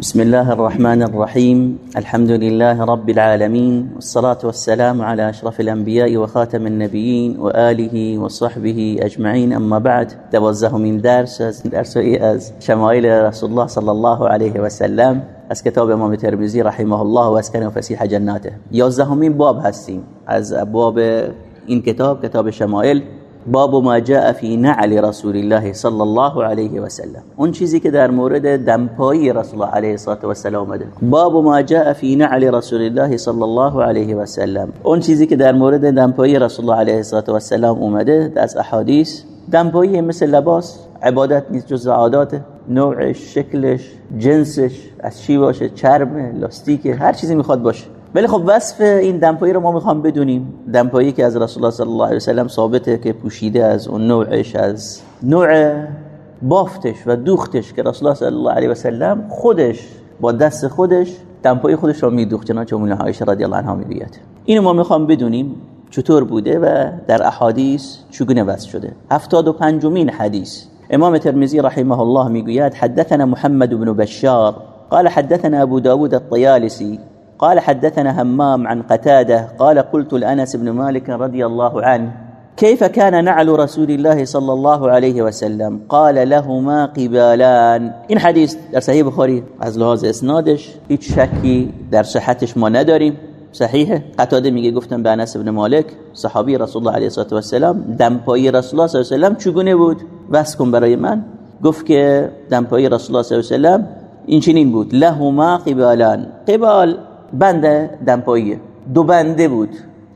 بسم الله الرحمن الرحيم. الحمد لله رب العالمين والصلاة والسلام على أشرف الأنبياء وخاتم النبيين وآله وصحبه أجمعين. أما بعد دوازه من درس درس از شمائل رسول الله صلى الله عليه وسلم. از کتاب امام ترمذی رحمه الله و اسکن فسیح جناته. یازدهمین باب هستیم. از ابواب این کتاب کتاب شمائل. باب ما جاء فی نعل رسول الله صلی الله علیه و سلم اون چیزی که در مورد دمپایی رسول الله علیه و سلم اومده. باب ما جاء فی نعل رسول الله صلی الله علیه و سلم اون چیزی که در مورد دمپایی رسول الله علیه و سلم اومده از احادیث دمپایی مثل لباس عبادت نیست جز عادات نوعش شکلش جنسش از چی باشه چرم لاستیک هر چیزی می‌خواد باشه. ولی خب وصف این دمپایی رو ما می‌خوام بدونیم. دمپایی که از رسول الله صلی الله علیه و سلم ثابته که پوشیده از اون نوعش از نوع بافتش و دوختش که رسول الله صلی الله علیه و سلم خودش با دست خودش دمپایی خودش رو میدوخت. چنانچه ام عایشه رضی الله عنها می‌گوید. اینو ما می‌خوام بدونیم چطور بوده و در احادیث چگونه وصف شده. 75 مین حدیث. امام ترمذی رحمه الله می‌گوید حدثنا محمد بن بشار قال حدثنا ابو داود الطيالسي قال حدثنا همام عن قتاده قال قلت لأنس بن مالك رضي الله عنه كيف كان نعل رسول الله صلى الله عليه وسلم؟ قال لهما قبالان. این حدیث در صحیح بخاری؟ از لحاظ اسنادش هیچ در صحتش ما نداریم. صحیحه؟ قتاده میگه گفتم به انس بن مالک صحابی رسول الله علیه و سلم دمپایی رسول الله صلی الله علیه و سلم چگونه بود؟ بس کن برای من. گفت که دمپایی رسول الله صلی الله علیه و سلم این چنین بود لهما قبالان. قبال؟ بند دمپایی. دو بنده بود.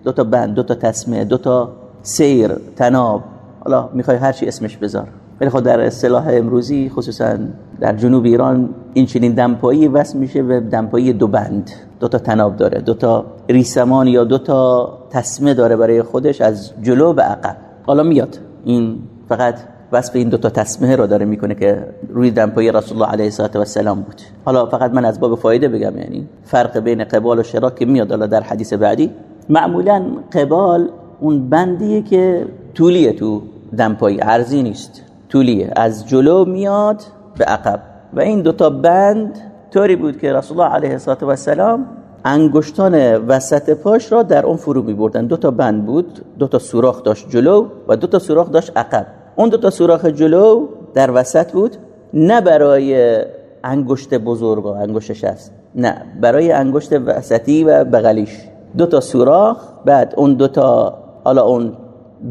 دو تا بند دو تا تسمه دو تا سیر تناب. حالا می‌خوای هر چی اسمش بذار. ولی خب در اصطلاح امروزی خصوصا در جنوب ایران این چنین دمپایی وصل میشه به دمپایی دو بند. دو تا تناب داره دو تا ریسمان یا دو تا تسمه داره برای خودش از جلو به عقب. حالا میاد. این فقط وصف این دو تا تسمه رو داره می‌کنه که روی دمپایی رسول الله علیه و السلام بود. حالا فقط من از باب فایده بگم یعنی فرق بین قبال و شراک که میاد حالا در حدیث بعدی. معمولا قبال اون بندیه که طولیه تو دمپایی عرضی نیست. طولیه. از جلو میاد به عقب. و این دو تا بند طوری بود که رسول الله علیه و السلام انگشتان وسط پاش را در اون فرو می بردن دو تا بند بود. دو تا سوراخ داشت جلو و دو تا سوراخ داشت عقب. اون دو تا سوراخ جلو در وسط بود نه برای انگشت بزرگ و انگشتش است نه برای انگشت وسطی و بغلیش. دو تا سوراخ بعد اون دو تا حالا اون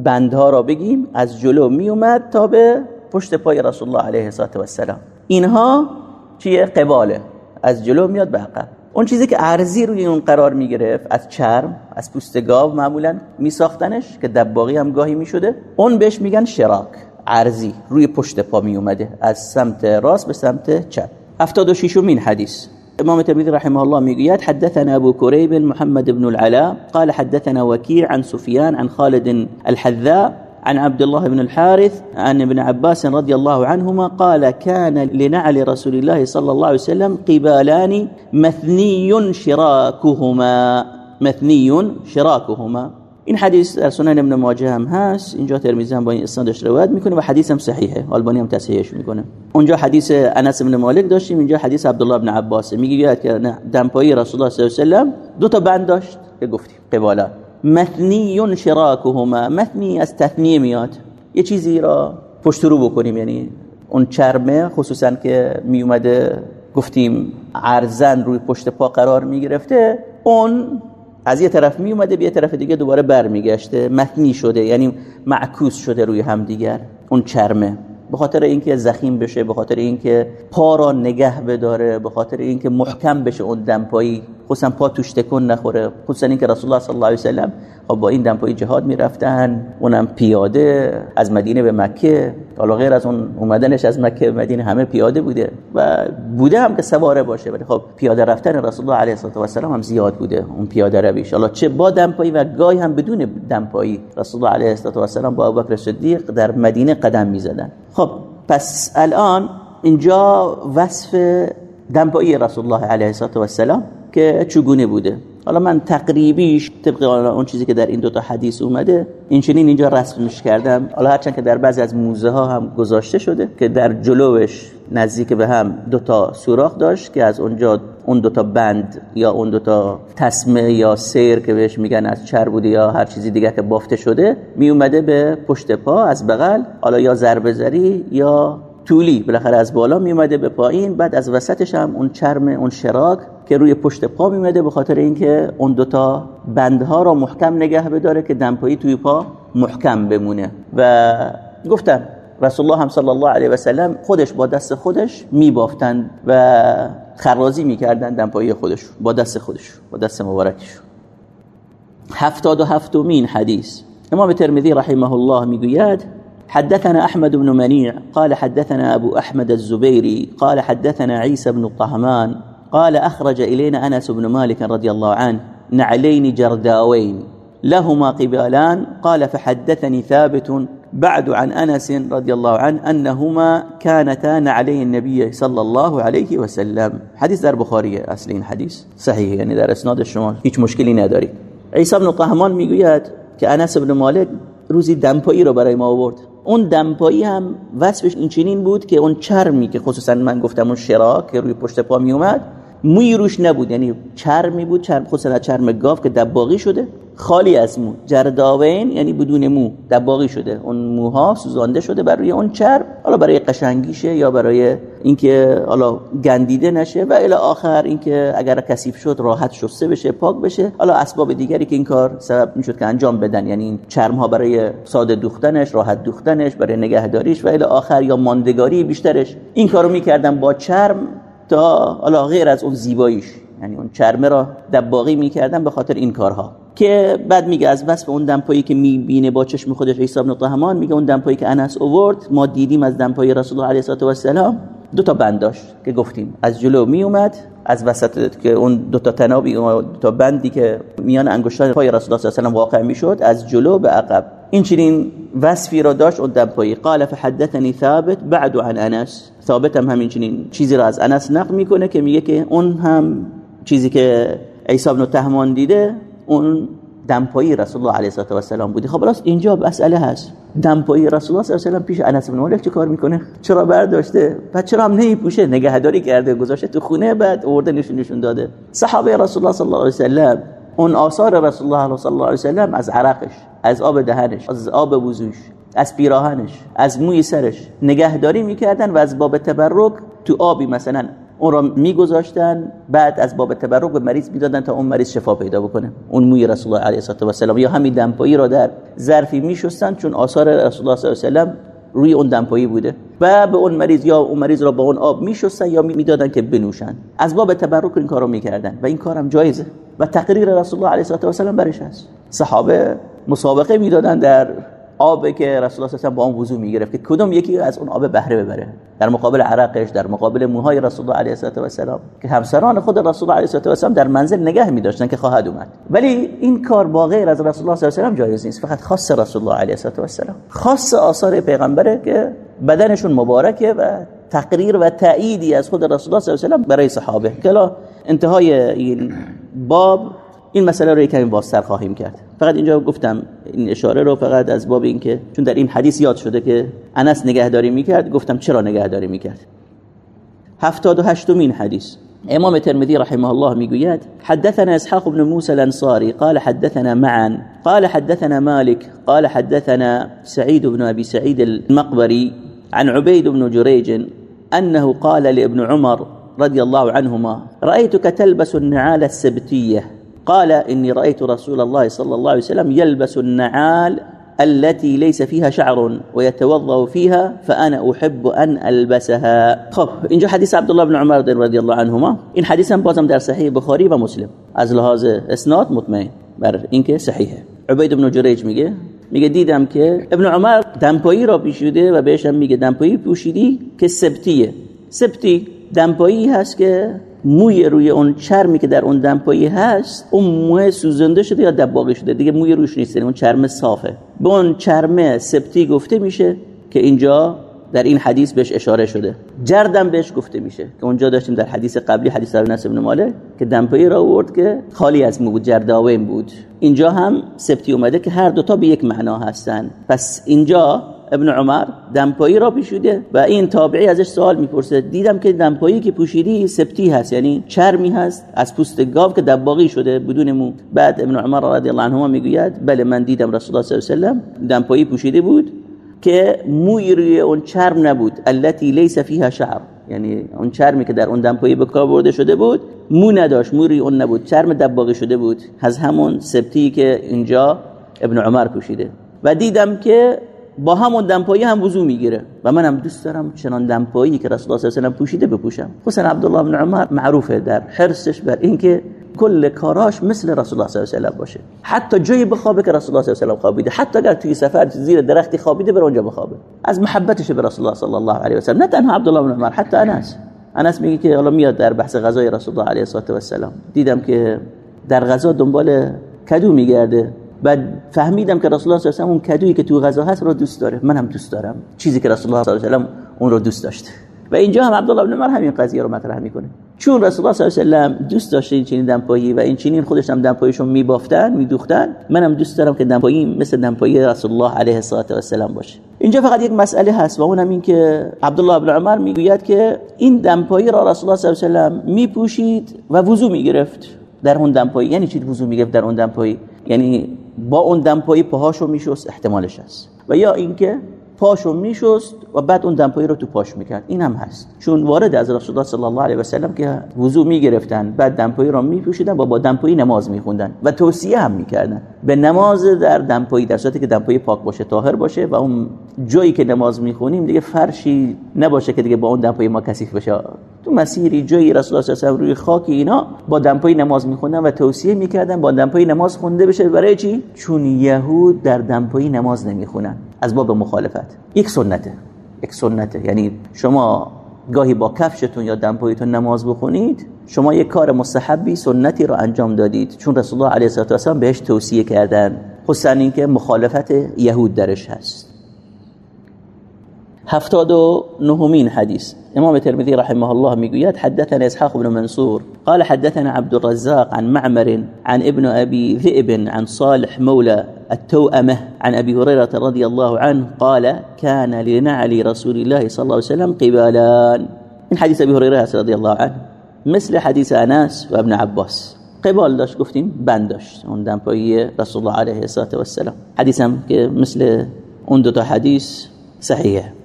بندها را بگیم از جلو می اومد تا به پشت پای رسول الله علیه و السلام اینها چیه؟ قباله. از جلو میاد به عقب. اون چیزی که ارزی روی اون قرار می گرفت از چرم از پوست گاو معمولا می ساختنش که دباغی هم گاهی می شده اون بهش میگن شراک ارزی روی پشت پا می اومده از سمت راست به سمت چپ. 76 مین حدیث. امام ترمذي رحمه الله می‌گوید حدثنا ابو كريب محمد بن العلاء قال حدثنا وكيع عن سفيان عن خالد الحذاء عن عبد الله بن الحارث عن ابن عباس رضي الله عنهما قال كان لنعل رسول الله صلى الله عليه وسلم قبالان مثني شراكهما. مثني شراكهما. این حدیث در سنن ابن ماجه هم هست اینجا ترمذی هم با این اسنادش روایت میکنه و حدیث هم صحیحه. آلبانی هم تصحیحش میکنه. اونجا حدیث انس بن مالک داشتیم اینجا حدیث عبدالله بن عباس. میگه که دمپایی رسول الله صلی الله علیه و سلم دو تا بند داشت که گفتیم مثنی شراکهما مثنی از تثنیه میاد. یه چیزی را پشت رو بکنیم یعنی اون چرمه خصوصا که می اومده گفتیم ارزن روی پشت پا قرار می گرفته اون از یه طرف می اومده به یه طرف دیگه دوباره برمیگشته. متنی شده یعنی معکوس شده روی هم دیگر اون چرمه. به خاطر اینکه زخیم بشه به خاطر اینکه پا را نگه بداره به خاطر اینکه محکم بشه اون دمپایی. خصوصا پا توش تکون نخوره. خصوصا اینکه رسول الله صلی الله علیه و خب با این دمپایی جهاد می‌رفتن. اونم پیاده از مدینه به مکه. حالا غیر از اون اومدنش از مکه به مدینه همه پیاده بوده و بوده هم که سواره باشه. ولی خب پیاده رفتن رسول الله علیه و سلم هم زیاد بوده اون پیاده رویش. حالا چه با دمپایی و گاهی هم بدون دمپایی رسول الله علیه و سلم با ابوبکر صدیق در مدینه قدم می‌زدن. خب پس الان اینجا وصف دمپایی رسول الله علیه و سلام که چگونه بوده. حالا من تقریبیش طبق اون چیزی که در این دوتا حدیث اومده این اینجا رسمش کردم. حالا هرچند که در بعضی از موزه ها هم گذاشته شده که در جلوش نزدیک به هم دو تا سوراخ داشت که از اونجا اون دوتا بند یا اون دوتا تسمه یا سیر که بهش میگن از چر بوده یا هر چیزی دیگه که بافته شده می اومده به پشت پا از بغل حالا یا ضربه زری یا طولی بالاخره از بالا می اومده به پایین بعد از وسطش هم اون چرم اون شراک که روی پشت پا می اومده به خاطر اینکه اون دوتا بندها را محکم نگه بداره که دمپایی توی پا محکم بمونه. و گفتم رسول الله هم صلی الله علیه و سلم خودش با دست خودش میبافتند و خرازی می‌کردن دمپایی خودش با دست خودش با دست مبارکش هفتاد و هفتمین حدیث. امام ترمذی رحمه الله می‌گوید حدثنا أحمد بن منيع قال حدثنا أبو أحمد الزبيري قال حدثنا عيسى بن الطهمان قال أخرج إلينا أنس بن مالك رضي الله عنه نعلين جرداوين لهما قبالان قال فحدثني ثابت بعد عن أنس رضي الله عنه أنهما كانتا نعلي النبي صلى الله عليه وسلم. حديث در بخاري اصلين حديث صحيح يعني در اسناد الشمال هیچ مشكلي نداري عيسى بن طهمان می‌گوید که انس بن مالک روزی دمپایی رو برای ما آورد. اون دمپایی هم وصفش این چنین بود که اون چرمی که خصوصا من گفتم اون شراک که روی پشت پا می اومد موی روش نبود. یعنی چرمی بود چرم خصوصا چرم گاف که دباغی شده خالی از مو. جرداوین یعنی بدون مو دباغی شده. اون موها سوزانده شده بر روی اون چرم. حالا برای قشنگیشه یا برای اینکه حالا گندیده نشه و الی آخر اینکه اگر کثیف شد راحت شسته بشه پاک بشه. حالا اسباب دیگری که این کار سبب می‌شد که انجام بدن. یعنی این چرم ها برای ساده دوختنش راحت دوختنش برای نگهداریش و الی آخر یا ماندگاری بیشترش. این کارو می‌کردن با چرم. تا حالا غیر از اون زیباییش یعنی اون چرمه را دباغی می‌کردن به خاطر این کارها. که بعد میگه از وصف اون دمپایی که می‌بینه با چشم خودش عیسی بن طهمان میگه اون دمپایی که انس اوورد ما دیدیم از دمپایی رسول الله علیه و السلام دو تا بند داشت که گفتیم از جلو می اومد از وسط که اون دو تا تنابی دو تا بندی که میان انگشتان پای رسول الله صلی الله علیه و واقع می‌شد از جلو به عقب. این چنین وصفی را داشت اون دمپایی قال فحدثني ثابت بعد عن انس. ثابت هم همین چنین چیزی را از انس نقل می‌کنه که میگه که اون هم چیزی که عیسی بن طهمان دیده اون دمپایی رسول الله علیه و سلام بودی خب راست اینجا مسئله هست. دمپایی رسول الله صلی الله علیه و پیش انس بن مالک چه کار می‌کنه؟ چرا برداشته؟ بعد چرا هم نمیپوشه؟ نگهداری کرده گذاشته تو خونه بعد اورده نشون نشون داده. صحابه رسول الله صلی الله علیه و اون آثار رسول الله صلی الله علیه و از عرقش. از آب دهنش از آب وضوش از پیراهنش از موی سرش نگهداری می‌کردن و از باب تبرک تو آبی مثلا اون را میگذاشتن بعد از باب تبرک به مریض می‌دادن تا اون مریض شفا پیدا بکنه. اون موی رسول الله علیه و سلم یا همین دمپایی را در ظرفی میشستن چون آثار رسول الله صلی الله علیه و سلم روی اون دمپایی بوده و به اون مریض یا اون مریض را با اون آب میشستن یا می‌دادن که بنوشن. از باب تبرک این کارو می‌کردن و این کارم جایزه و تقریر رسول الله علیه و سلم برش هست. صحابه مسابقه می‌دادن در آب که رسول الله با اون وضو می‌گرفت که کدوم یکی از اون آب بهره ببره. در مقابل عرقش در مقابل موهای رسول الله علیه و سلام که همسران خود رسول الله علیه و سلام در منزل نگه می‌داشتن که خواهد اومد. ولی این کار با غیر از رسول الله صلی الله علیه و جایز نیست. فقط خاص رسول الله علیه و سلام خاص آثار پیغمبره که بدنشون مبارکه و تقریر و تأییدی از خود رسول الله صلی الله علیه و برای صحابه. کلا انتهای این باب این مسئله رو کمی بازتر خواهیم کرد. فقط اینجا گفتم این اشاره رو فقط از باب اینکه چون در این حدیث یاد شده که انس نگهداری می‌کرد گفتم چرا نگهداری می‌کرد؟ هفتاد و هشتمین حدیث. امام ترمذي رحمه الله می‌گوید حدثنا اسحاق بن موسى الانصاري قال حدثنا معا قال حدثنا مالك قال حدثنا سعيد بن ابي سعيد المقبري عن عبيد بن جريج انه قال لابن عمر رضي الله عنهما رايتك تلبس النعال السبتيه قال إني رأيت رسول الله صلى الله عليه وسلم يلبس النعال التي ليس فيها شعر ويتوضا فيها فانا احب ان البسها خب اینجا حدیث عبدالله بن عمر رضی الله عنهما. این حدیث هم بازم در صحیح بخاری و مسلم. از لحاظ اسناد مطمئن بر اینکه صحیحه. عبید بن جریج میگه میگه دیدم که ابن عمر دمپایی را پیشیده و بهش هم میگه دمپایی پوشیدی که سبتیه. سبتی دمپایی هست که موی روی اون چرمی که در اون دمپایی هست اون موی سوزنده شده یا دباغی شده؟ دیگه موی روش نیست یعنی اون چرم صافه. به اون چرم سپتی گفته میشه که اینجا در این حدیث بهش اشاره شده. جردم بهش گفته میشه که اونجا داشتیم در حدیث قبلی حدیث انس بن مالک که دمپایی را آورد که خالی از مو بود جرداوین بود. اینجا هم سپتی اومده که هر دوتا به یک معنا هستن. پس اینجا ابن عمر دمپایی را پوشیده و این تابعی ازش سوال می‌پرسه. دیدم که دمپایی که پوشیدی سبتی هست یعنی چرمی هست از پوست گاو که دباغی شده بدون مو بعد ابن عمر رضی الله عنهما می‌گوید بله من دیدم رسول الله صلی الله علیه و سلم دمپایی پوشیده بود که موی روی اون چرم نبود. التي ليس فيها شعر. یعنی اون چرمی که در اون دمپایی به کار برده شده بود مو نداشت مو روی اون نبود. چرم دباغی شده بود. از همون سبتی که اینجا ابن عمر پوشیده. و دیدم که با همون دمپایی هم وضو می‌گیره. و منم دوست دارم چنان دمپایی که رسول الله صلی الله علیه و پوشیده بپوشم. حسین عبدالله بن عمر معروفه در حرصش بر اینکه کل کاراش مثل رسول الله صلی الله علیه و باشه. حتی جایی بخوابه که رسول الله صلی الله علیه و خوابیده. حتی اگر توی سفر زیر درختی خوابیده بر اونجا بخوابه. از محبتش به رسول الله صلی الله علیه و سلم نه تنها عبدالله بن عمر حتی انس. انس میگه که حالا میاد در بحث غذای رسول الله علیه و سلم دیدم که در غذا دنبال کدو میگرده. بعد فهمیدم که رسول الله صلی الله علیه و اون کدویی که تو غذا هست رو دوست داره. منم دوست دارم. چیزی که رسول الله صلی الله علیه و اون رو دوست داشته و اینجا هم عبدالله بن عمر همین قضیه رو مطرح می‌کنه. چون رسول الله صلی الله علیه و دوست داشته این چنین دمپایی و این چنین خودش هم دمپاییشون میبافتن میدوختن. منم دوست دارم که دمپایی مثل دمپایی رسول الله علیه و سلام باشه. اینجا فقط یک مسئله هست و اونم این که عبدالله بن عمر می‌گوید که این دمپایی را رسول الله صلی الله علیه و میپوشید و وضو می‌گرفت. در اون دمپایی. یعنی چی وضو می‌گرفت در اون دمپایی؟ یعنی با اون دمپایی پاهاشو میشست احتمالش هست. و یا اینکه پاشو میشست و بعد اون دمپایی رو تو پاش می‌کرد. این هم هست. چون وارد از رسول الله صلی الله علیه و سلم که وضو می‌گرفتن بعد دمپایی رو میپوشیدن و با دمپایی نماز میخوندن و توصیه هم می‌کردن. به نماز در دمپایی در صورتی که دمپایی پاک باشه طاهر باشه و اون جایی که نماز می‌خونیم دیگه فرشی نباشه که دیگه با اون دمپایی ما کثیف بشه. تو مسیری جایی رسول الله صلی روی خاک اینا با دمپایی نماز میخوندن و توصیه می‌کردن با دمپایی نماز خونده بشه. برای چی؟ چون یهود در دمپایی نماز نمی‌خونن. از باب مخالفت. یک سنته. یک سنته. یعنی شما گاهی با کفشتون یا دمپاییتون نماز بخونید شما یک کار مستحبی سنتی رو انجام دادید. چون رسول الله علیه و سلم بهش توصیه کردن. خصوصا اینکه مخالفت یهود درش هست. هفتاد و حديث إمام الترمذي رحمه الله ميقويات حدثنا إسحاق بن منصور قال حدثنا عبد الرزاق عن معمر عن ابن أبي ذئب عن صالح مولى التوأمة عن أبي هريرة رضي الله عنه قال كان لنعل رسول الله صلى الله عليه وسلم قبالان. من حديث أبي هريرة رضي الله عنه. مثل حديث أناس وابن عباس. قبال داشت گفتیم بند داشت. اون دمپایی رسول الله عليه الصلاة والسلام. حديثم مثل اون دو تا حدیث صحیحه.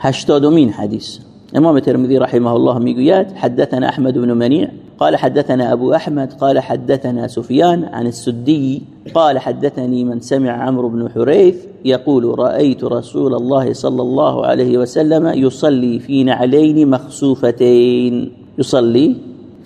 هشتادمين حديث امام الترمذي رحمه الله ميقويات حدثنا احمد بن منيع قال حدثنا ابو احمد. قال حدثنا سفيان عن السدي قال حدثني من سمع عمرو بن حريث يقول رايت رسول الله صلى الله عليه وسلم يصلي في نعلين مخسوفتين يصلي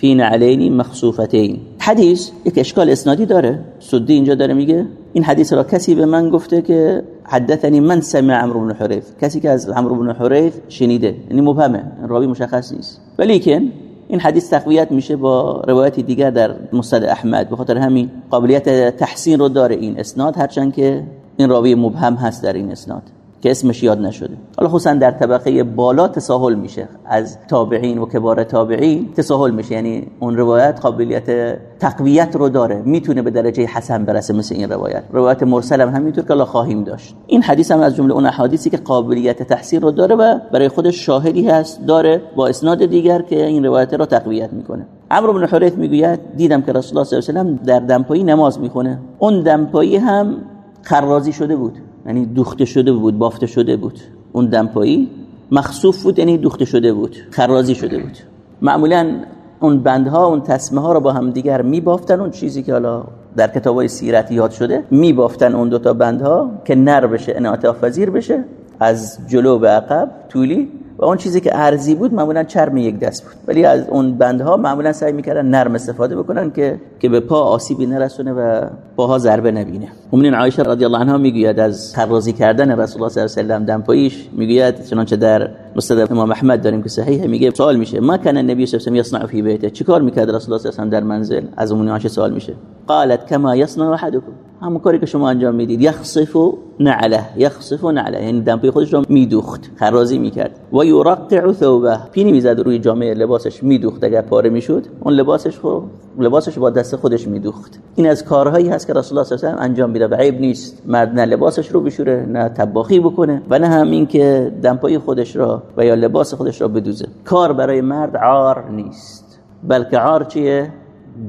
في نعلين مخسوفتين حديث یک اشکال اسنادی داره. سدی اینجا داره میگه این حدیث را کسی به من گفته که حدثني من سمع عمرو بن حریث کسی که از عمرو بن حریث شنیده یعنی مبهمه راوی مشخص نیست. ولیکن این حدیث تقویت میشه با روایت دیگر در مسند احمد. به خاطر همین قابلیت تحسین رو داره این اسناد هرچند که این راوی مبهم هست در این اسناد. که اسمش یاد نشده. حالا خصوصا در طبقه بالا تساهل میشه. از تابعین و کبار تابعین تساهل میشه. یعنی اون روایت قابلیت تقویت رو داره. می‌تونه به درجه حسن برسه مثل این روایت. روایت مرسل هم همینطور که الله خواهیم داشت. این حدیث هم از جمله اون احادیثی که قابلیت تحسین رو داره و برای خودش شاهدی هست داره با اسناد دیگر که این روایت رو تقویت می‌کنه. عمرو بن حریث می‌گوید دیدم که رسول الله صلی الله علیه و در دمپایی نماز می‌خونه. اون دمپایی هم خرازی شده بود. یعنی دوخته شده بود بافته شده بود. اون دمپایی مخصوف بود یعنی دوخته شده بود خرازی شده بود. معمولا اون بندها اون تسمه ها رو با هم دیگر میبافتن. اون چیزی که حالا در کتاب های سیرت یاد شده میبافتن اون دوتا بندها که نر بشه انعطاف بشه از جلو به عقب طولی اون چیزی که ارزی بود معمولا چرم یک دست بود. ولی از اون بندها معمولا سعی می‌کردن نرم استفاده بکنن که که به پا آسیبی نرسونه و پاها ضربه نبینه. امین عایشه رضی الله عنها می‌گوید از طرازی کردن رسول الله صلی الله علیه و سلم دم پایش می‌گوید چنانچه در مسند امام احمد داریم که صحیحه میگه. سوال میشه ما کان النبی صلی الله علیه و یصنع فی بیته؟ چیکار می‌کرد رسول الله صلی در منزل؟ از اون سوال میشه. قالت کما یصنع احدکم. همون کاری که شما انجام می‌دید. یخصف نعله. یخصف نعله. یعنی دمپوی خودش رو میدوخت. خرازی می‌کرد. و یرقع ثوبه. پینی می‌زد روی جامعه لباسش میدوخت. اگر پاره می‌شد اون لباسش خو لباسش با دست خودش میدوخت. این از کارهایی هست که رسول الله صلی الله علیه و انجام میده. و عیب نیست. مرد نه لباسش رو بشوره نه طباخی بکنه و نه همین که دمپای خودش را و یا لباس خودش را بدوزه. کار برای مرد عار نیست. بلکه عار چیه؟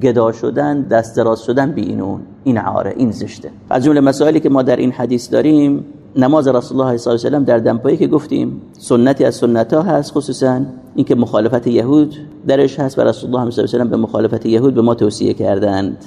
گدا شدن دست دراز شدن بی این اون. این عاره این زشته. از جمله مسائلی که ما در این حدیث داریم نماز رسول الله صلی الله علیه و در دمپایی که گفتیم سنتی از سنت ها هست خصوصا اینکه مخالفت یهود درش هست و رسول الله صلی الله علیه و به مخالفت یهود به ما توصیه کردند.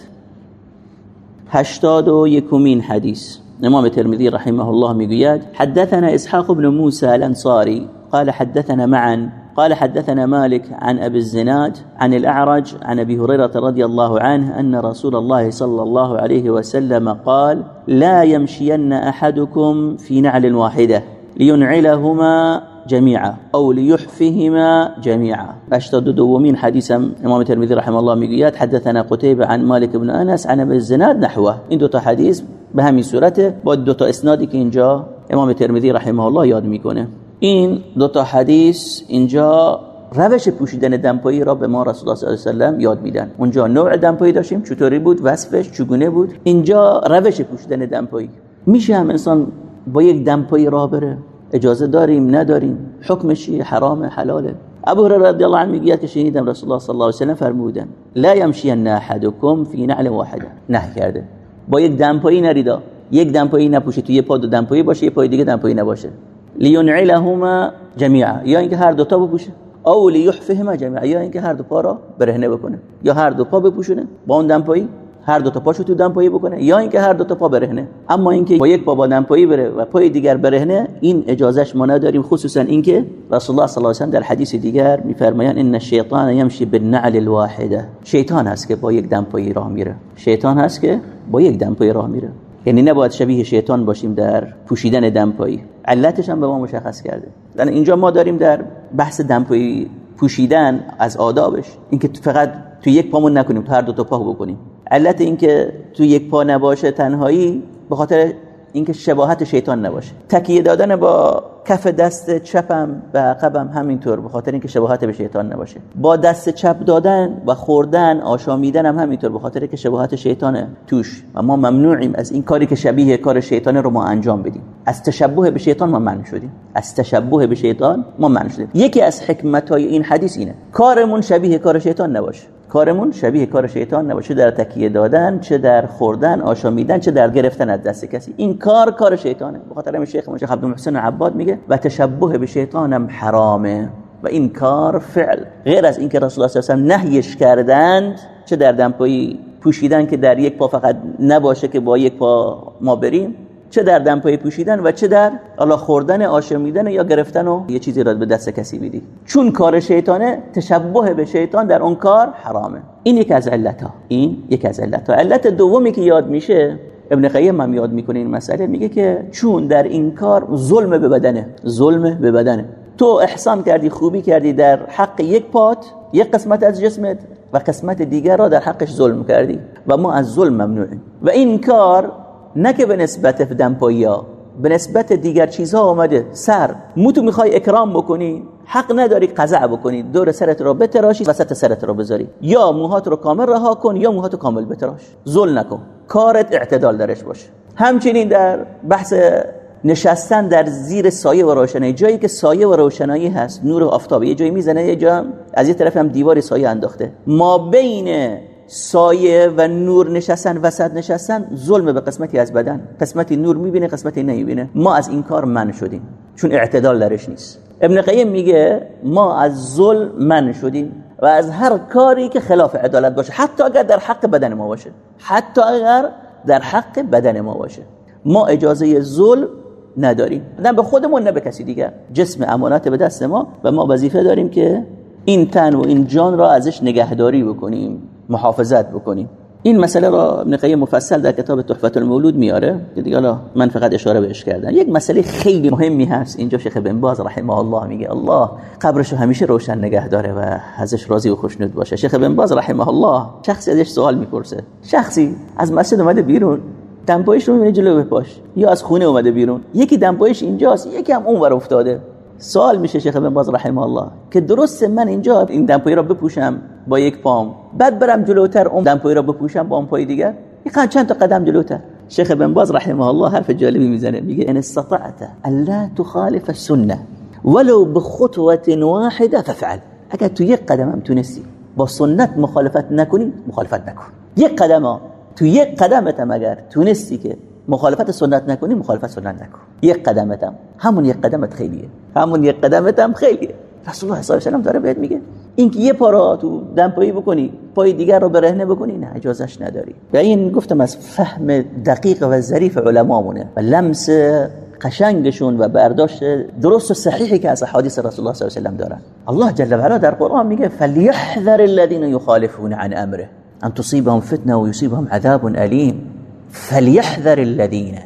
هشتاد و یکمین حدیث. امام ترمذی رحمه الله می‌گوید حدثنا اسحاق بن موسى الانصاري قال حدثنا معا قال حدثنا مالك عن أبي الزناد عن الأعرج عن أبي هريرة رضي الله عنه أن رسول الله صلى الله عليه وسلم قال لا يمشين أحدكم في نعل واحدة لينعلهما جميعا أو ليحفهما جميعا. أشتد دومين حديثا إمام الترمذي رحمه الله ميقيات. حدثنا قتيبة عن مالك بن أنس عن أبي الزناد نحوه. إن دوتا حديث بهمي سورته بعد دوتا إسنادي که اینجا إمام ترمذی رحمه الله یاد میکنه این دو تا حدیث اینجا روش پوشیدن دمپایی را به ما رسول الله صلی الله علیه و یاد میدن. اونجا نوع دمپایی داشتیم چطوری بود؟ وصفش چگونه بود؟ اینجا روش پوشیدن دمپایی. میشه هم انسان با یک دمپایی راه بره؟ اجازه داریم؟ نداریم؟ حکمش حرام حلاله؟ ابو هريره رضی الله عنه میگه که شنیدم رسول الله صلی الله علیه و سلم فرمودن لا يمشي احدكم في نعل واحده. نه کرده. با یک دمپایی نریدا. یک دمپایی نپوشه تو یه پا دو دمپایی باشه یه پای دیگه دمپایی نباشه. لینعلهما جمیعا یا اینکه هر دو تا بپوشه. او لیحفهما جمیعا یا اینکه هر دو پا را برهنه بکنه. یا هر دو پا بپوشونه با اون دمپایی هر دو تا پاشو تو دمپایی بکنه. یا اینکه هر دو تا پا برهنه. اما اینکه با یک پا با دمپایی بره و پای دیگر برهنه این اجازهش ما نداریم خصوصا اینکه رسول الله صلی الله علیه و در حدیث دیگر میفرمایند ان الشیطان یمشی بالنعل الواحده. شیطان هست که با یک دمپایی راه میره. شیطان هست که با یک دمپایی راه میره. یعنی نباید شبیه شیطان باشیم در پوشیدن دمپایی. علتش هم به ما مشخص کرده. لان اینجا ما داریم در بحث دمپایی پوشیدن از آدابش. اینکه فقط تو یک پامون نکنیم تو هر دو تا پا بکنیم. علت اینکه تو یک پا نباشه تنهایی به خاطر اینکه شباهت شیطان نباشه. تکیه دادن با کف دست چپم به عقبم همینطور به خاطر اینکه شباهت به شیطان نباشه. با دست چپ دادن و خوردن آشامیدن هم همینطور به خاطر اینکه شباهت شیطانه. توش و ما ممنوعیم از این کاری که شبیه کار شیطان رو ما انجام بدیم. از تشبه به شیطان ما منع شدیم. از تشبه به شیطان ما منع شدیم. یکی از حکمت های این حدیث اینه. کارمون شبیه کار شیطان نباشه. کارمون شبیه کار شیطان نباشه در تکیه دادن چه در خوردن آشامیدن چه در گرفتن از دست کسی. این کار کار شیطانه. بخاطر همین شیخ شیخ عبدالمحسن عباد میگه و تشبه به شیطانم حرامه. و این کار فعل. غیر از اینکه رسول الله صلی الله علیه و نهیش کردند چه در دمپایی پوشیدن که در یک پا فقط نباشه که با یک پا ما بریم چه در دمپایی پوشیدن و چه در الله خوردن آشامیدن یا گرفتن و یه چیزی را به دست کسی میدی. چون کار شیطانه تشبه به شیطان در اون کار حرامه. این یک از علت ها این یک از علت ها علت دومی که یاد میشه ابن قیم هم یاد می‌کنه این مسئله میگه که چون در این کار ظلم به بدنه. ظلم به بدنه. تو احسان کردی خوبی کردی در حق یک پات یک قسمت از جسمت و قسمت دیگر را در حقش ظلم کردی. و ما از ظلم ممنوعیم. و این کار نه که به نسبت دمپایی به نسبت دیگر چیزها آمده. سر موتو می‌خوای اکرام بکنی حق نداری قزع بکنی. دور سرت رو بتراشی وسط سرت رو بذاری. یا موهات رو کامل رها کن یا موهات رو کامل بتراش. زل نکن. کارت اعتدال درش باشه همچنین در بحث نشستن در زیر سایه و روشنایی جایی که سایه و روشنایی هست نور و آفتاب یه جایی می‌زنه یه جا از یه طرف هم دیوار سایه انداخته. ما بین سایه و نور نشستن وسط نشستن ظلم به قسمتی از بدن. قسمتی نور می‌بینه قسمتی نمی‌بینه. ما از این کار من شدیم چون اعتدال درش نیست. ابن قیم میگه ما از ظلم من شدیم و از هر کاری که خلاف عدالت باشه حتی اگر در حق بدن ما باشه. حتی اگر در حق بدن ما باشه. ما اجازه ظلم نداریم. نه به خودمون نه به کسی دیگر. جسم امانت به دست ما و ما وظیفه داریم که این تن و این جان را ازش نگهداری بکنیم. محافظت بکنیم. این مسئله را ابن قیم مفصل در کتاب تحفه المولود میاره که دیگه حالا من فقط اشاره بهش کردم. یک مسئله خیلی مهمی هست. اینجا شیخ بن باز رحمه الله میگه الله قبرش رو همیشه روشن نگه داره و ازش راضی و خوشنود باشه. شیخ بن باز رحمه الله شخصی ازش سوال می‌پرسه. شخصی از مسجد اومده بیرون دمپایش رو می‌بینه جلو پاش یا از خونه اومده بیرون. یکی دمپایش اینجاست یکی هم اونور افتاده. سوال میشه شیخ بن باز رحمه الله که درست من اینجا این دمپایی را بپوشم با یک پام بعد برم جلوتر اون دمپایی را بپوشم با اون پای دیگر؟ این چند تا قدم جلوتر؟ شیخ بن باز رحمه الله حرف جالبی می‌زنه میگه ان استطعت الا تخالف السنه ولو بخطوه واحده ففعل اگر تو یک قدم هم تونستی با سنت مخالفت نکنی مخالفت نکن. یک قدم تو یک قدمت هم اگر تونستی که مخالفت سنت نکنی مخالفت سنت نکن. یک قدمتم همون یک قدمت خیلیه. همون یک قدمتم خیلیه. رسول الله صلی الله علیه و داره بهت میگه. اینکه یه پا تو دمپایی بکنی پای دیگر رو برهنه بکنی نه اجازش نداری. و این گفتم از فهم دقیق و ظریف علمامونه. و لمس قشنگشون و برداشت درست و صحیحی که از حدیث رسول الله صلی الله علیه و دارن. الله جل و علا در قرآن میگه فلیحذر الذين يخالفون عن امره. ان تصيبهم فتنه ويصيبهم عذاب الیم فلیحذر الذين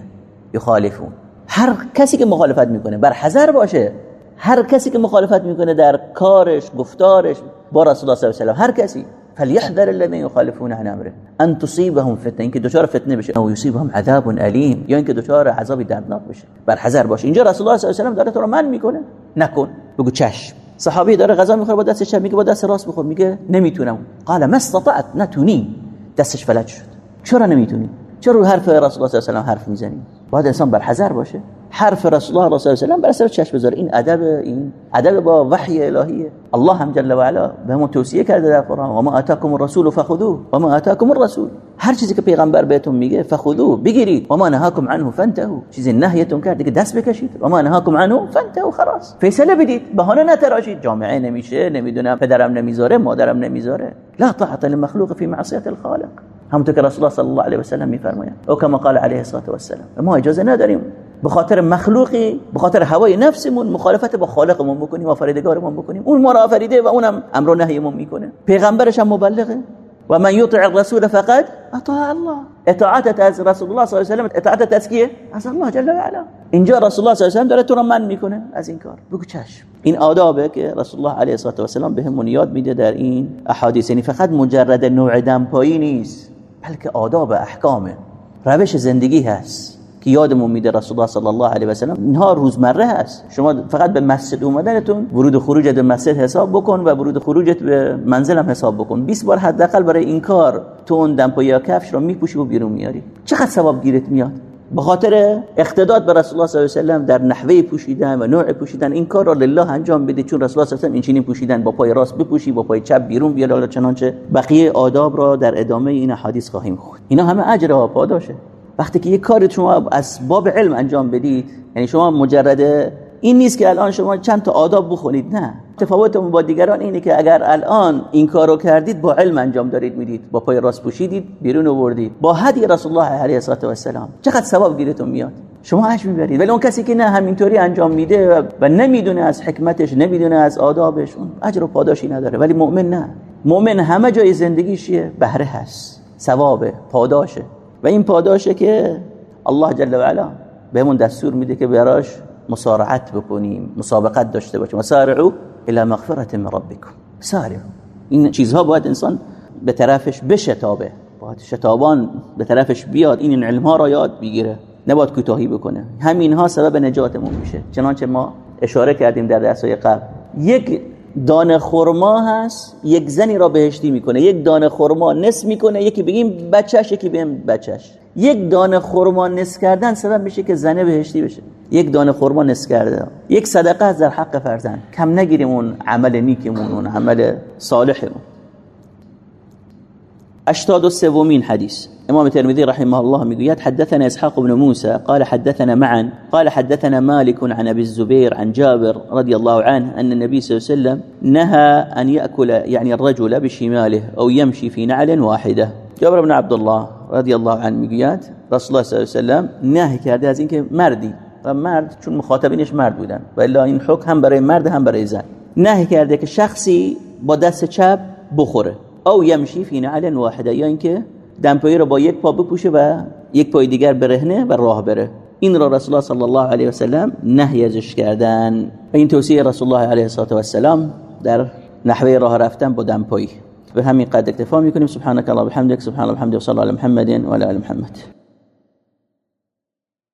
يخالفون. هر کسی که مخالفت می‌کنه بر حذر باشه. هر کسی که مخالفت می‌کنه در کارش گفتارش با رسول الله صلی الله علیه و هر کسی. فلیحذر الذين يخالفون عن امره ان تصيبهم فتنه اینکه دچار فتنه بشه. او يصيبهم عذاب الیم یا اینکه دچار عذابی دردناک بشه. بر حذر باشه. اینجا رسول الله صلی الله علیه و داره تو رو من می‌کنه. نکن. بگو چشم. صحابی داره غذا می‌خوره با دست چپ میگه با دست راست بخور میگه نمی‌تونم. قال ما استطعت نتونی. دستش فلج شد. چرا نمی‌تونی؟ چرا حرف رسول الله صلی الله علیه و حرف می‌زنی؟ باید انسان بر حذر باشه. حرف رسول الله صلی الله علیه و بر سر چشم بذاره. این ادب این ادب با وحی الهیه. الله هم جل و علا بهمون توصیه کرده در قرآن. و ما اتاکم الرسول فخذوه. و ما اتاکم الرسول. هر چیزی که پیغمبر بهتون میگه فخذوه بگیرید. و ما نهاکم عنه فانتهوا. چیزی نهیتون کرد دیگه دست بکشید. و ما نهاکم عنه فانتهوا. خلاص. فیصله بدید. بهانه نتراشید جامعه نمیشه نمی‌دونم پدرم نمی‌ذاره مادرم نمی‌ذاره. لا طاعت للمخلوق في معصيه الخالق. همونطور که رسول الله صلی الله علیه و سلم میفرمایند او کما قال علیه الصلاه و السلام ما اجازه نداریم. به خاطر مخلوقی به خاطر هوای نفسمون مخالفت با خالقمون بکنیم آفریدگارمون بکنیم. اون ما را آفریده و اونم امر و نهیمون می‌کنه. پیغمبرش هم مبلغه. و من یطع الرسول فقط اطاع الله. اطاعت از رسول الله صلی الله علیه و سلم اطاعت از کیه؟ از الله جل و علا. اینجا رسول الله صلی الله علیه و داره تو رو من می‌کنه. از این کار. بگو چشم. این آدابه که رسول الله علیه و سلم بهمون یاد میده در این احادیث. یعنی فقط مجرد نوع دمپایی نیست. بلکه آداب احکامه روش زندگی هست که یادمون میده رسول الله صلی الله علیه و سلم. اینها روزمره هست. شما فقط به مسجد اومدنتون ورود و خروجت به مسجد حساب بکن و ورود و خروجت به منزلم حساب بکن. 20 بار حداقل برای این کار تو اون یا کفش رو میپوشی و بیرون میاری. چقدر ثواب گیرت میاد؟ به خاطر اقتداد به رسول الله صلی الله علیه و در نحوه پوشیدن و نوع پوشیدن این کار را لله انجام بده چون رسول الله صلی الله علیه و این پوشیدن با پای راست بپوشی با پای چپ بیرون بیاد چنانچه بقیه آداب را در ادامه این حدیث خواهیم خود اینا همه اجر و پاداشه. وقتی که یک کاری شما از باب علم انجام بدید یعنی شما مجرد این نیست که الان شما چند تا آداب بخونید نه. تفاوتمون با دیگران اینه که اگر الان این کارو کردید با علم انجام دارید می‌دید با پای راست پوشیدید بیرون آوردید. با هدی رسول الله علیه و السلام چقدر ثواب گیرتون میاد؟ شما اش می‌برید. ولی اون کسی که نه همینطوری انجام میده و نمی‌دونه از حکمتش نمی‌دونه از آدابش اون اجر و پاداشی نداره. ولی مؤمن نه. مؤمن همه جای زندگیش بهره هست. ثوابه پاداشه. و این پاداشه که الله جل و علا بهمون دستور میده که براش مسارعت بکنیم مسابقت داشته باشیم. مسارعو الى مغفرت من ربکم سارعو این چیزها باید انسان به طرفش بشتابه. باید شتابان به طرفش بیاد این علم ها را یاد بگیره. نباید کوتاهی بکنه. همین ها سبب نجاتمون میشه. چنانچه ما اشاره کردیم در درسای قبل. یک دانه خرما هست یک زنی را بهشتی می‌کنه یک دانه خرما نصف می‌کنه یکی بگیم بچهش یکی بگیم بچهش. یک دانه خرما نصف کردن سبب میشه که زنه بهشتی بشه. یک دانه خرما نصف کرده. یک صدقه از در حق فرزند. کم نگیریم اون عمل نیکمون اون عمل صالحمون. أشتاد و حدیث إمام الترمذي رحمه الله میگوید حدثنا إسحاق بن موسى قال حدثنا معا قال حدثنا مالك عن أبي الزبير عن جابر رضي الله عنه أن النبي صلى الله عليه وسلم نهى أن يأكل يعني الرجل بشماله أو يمشي في نعل واحدة. جابر بن عبد الله رضي الله عنه میگوید رسول الله صلی الله علیه و سلم نهی کرده از اینکه مردی و مرد چون مخاطبینش مرد بودن و الا این حکم هم برای مرد هم برای زن نهی کرده که شخصی با دست چپ بخوره. او یمشی فی نعل واحده یا اینکه دمپایی رو با یک پا بپوشه و یک پای دیگر برهنه و راه بره. این را رسول الله صلی الله علیه و سلم نهی ازش کردن. و این توصیه رسول الله علیه و سلام در نحوه راه رفتن با دمپایی. به همین قد اکتفا می‌کنیم. سبحانك الله بحمدك سبحان الله بحمده و صلی الله علی محمد و علی محمد.